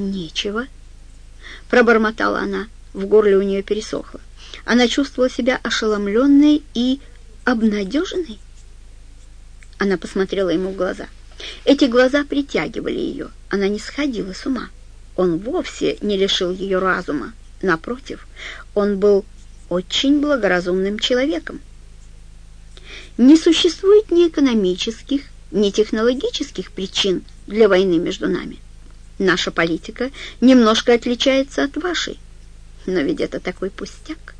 «Нечего», — пробормотала она, в горле у нее пересохло. Она чувствовала себя ошеломленной и обнадеженной. Она посмотрела ему в глаза. Эти глаза притягивали ее. Она не сходила с ума. Он вовсе не лишил ее разума. Напротив, он был очень благоразумным человеком. Не существует ни экономических, ни технологических причин для войны между нами. Наша политика немножко отличается от вашей. Но ведь это такой пустяк.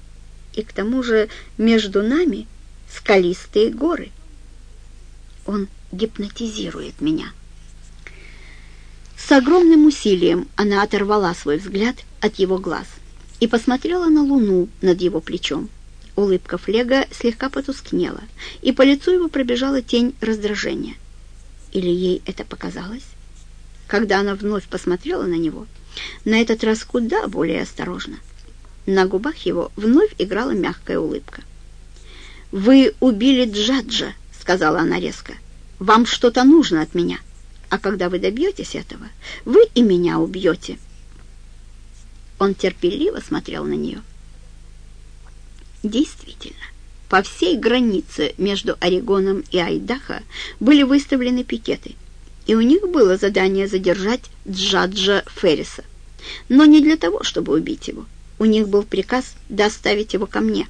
И к тому же между нами скалистые горы. Он гипнотизирует меня. С огромным усилием она оторвала свой взгляд от его глаз и посмотрела на луну над его плечом. Улыбка Флега слегка потускнела, и по лицу его пробежала тень раздражения. Или ей это показалось? Когда она вновь посмотрела на него, на этот раз куда более осторожно. На губах его вновь играла мягкая улыбка. «Вы убили Джаджа», — сказала она резко. «Вам что-то нужно от меня, а когда вы добьетесь этого, вы и меня убьете». Он терпеливо смотрел на нее. Действительно, по всей границе между Орегоном и Айдахо были выставлены пикеты, и у них было задание задержать Джаджа Ферриса. Но не для того, чтобы убить его. У них был приказ доставить его ко мне.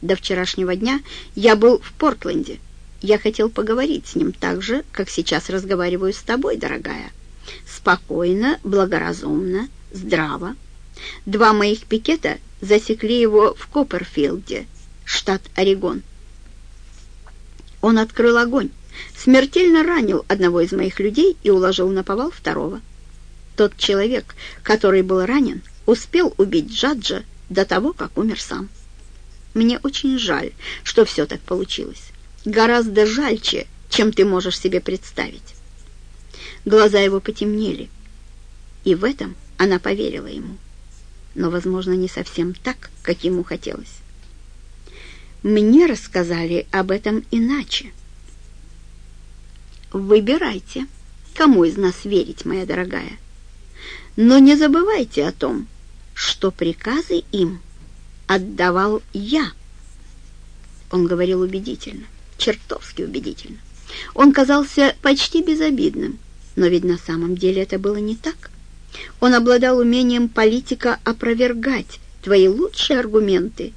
До вчерашнего дня я был в Портленде. Я хотел поговорить с ним так же, как сейчас разговариваю с тобой, дорогая. Спокойно, благоразумно, здраво. Два моих пикета засекли его в Копперфилде, штат Орегон. Он открыл огонь, смертельно ранил одного из моих людей и уложил на повал второго. Тот человек, который был ранен, успел убить Джаджа до того, как умер сам. Мне очень жаль, что все так получилось. Гораздо жальче, чем ты можешь себе представить. Глаза его потемнели, и в этом она поверила ему но, возможно, не совсем так, как ему хотелось. Мне рассказали об этом иначе. Выбирайте, кому из нас верить, моя дорогая. Но не забывайте о том, что приказы им отдавал я. Он говорил убедительно, чертовски убедительно. Он казался почти безобидным, но ведь на самом деле это было не так. Он обладал умением политика опровергать твои лучшие аргументы,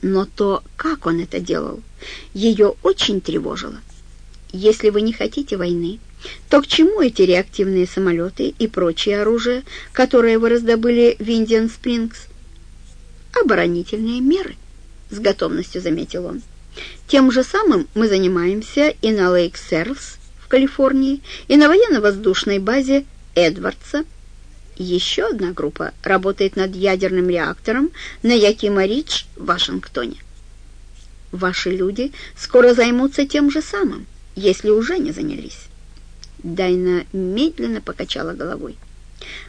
но то, как он это делал, ее очень тревожило. Если вы не хотите войны, то к чему эти реактивные самолеты и прочее оружие, которое вы раздобыли в Индиан Спрингс? Оборонительные меры, с готовностью заметил он. Тем же самым мы занимаемся и на Лейк-Серлс в Калифорнии, и на военно-воздушной базе Эдвардса, еще одна группа работает над ядерным реактором на Якима-Ридж в Вашингтоне. Ваши люди скоро займутся тем же самым, если уже не занялись. Дайна медленно покачала головой.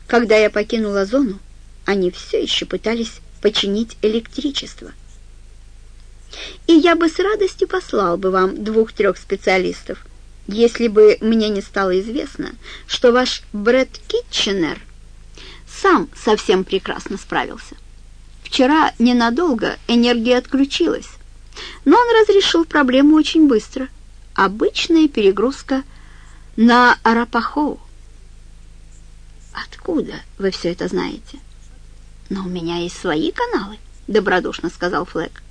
Когда я покинула зону, они все еще пытались починить электричество. И я бы с радостью послал бы вам двух-трех специалистов, если бы мне не стало известно, что ваш Брэд Китченер сам совсем прекрасно справился. Вчера ненадолго энергия отключилась, но он разрешил проблему очень быстро. Обычная перегрузка на Арапахоу. «Откуда вы все это знаете?» «Но у меня есть свои каналы», — добродушно сказал Флэк.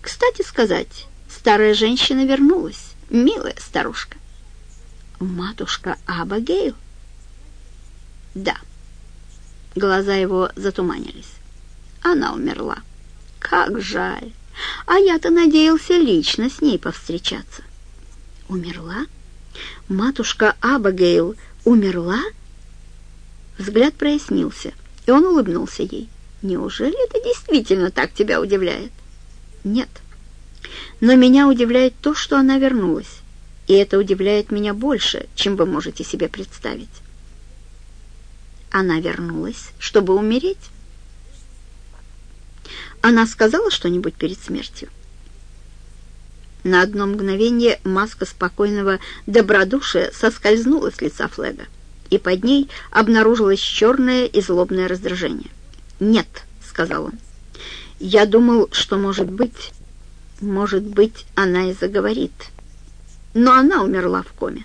«Кстати сказать, старая женщина вернулась, милая старушка». «Матушка Абагейл?» «Да». Глаза его затуманились. Она умерла. Как жаль. А я-то надеялся лично с ней повстречаться. Умерла? Матушка Абагейл умерла? Взгляд прояснился, и он улыбнулся ей. Неужели это действительно так тебя удивляет? Нет. Но меня удивляет то, что она вернулась. И это удивляет меня больше, чем вы можете себе представить. Она вернулась, чтобы умереть. Она сказала что-нибудь перед смертью? На одно мгновение маска спокойного добродушия соскользнула с лица Флега. и под ней обнаружилось черное и злобное раздражение. «Нет», — сказал он, — «я думал, что, может быть, может быть, она и заговорит, но она умерла в коме».